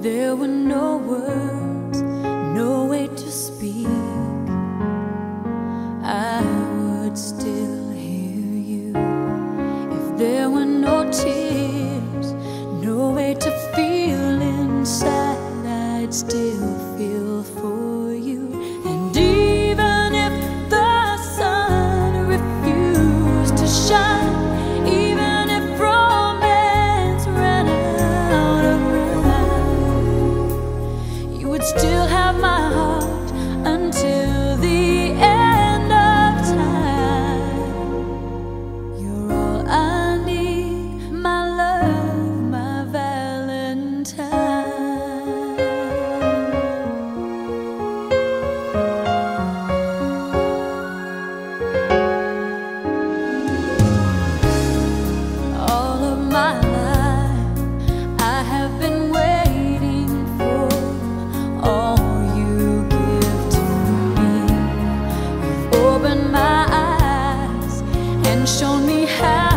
There were no words, no way to speak. I would still hear you if there were no tears, no way to feel inside. I'd still. shown me how.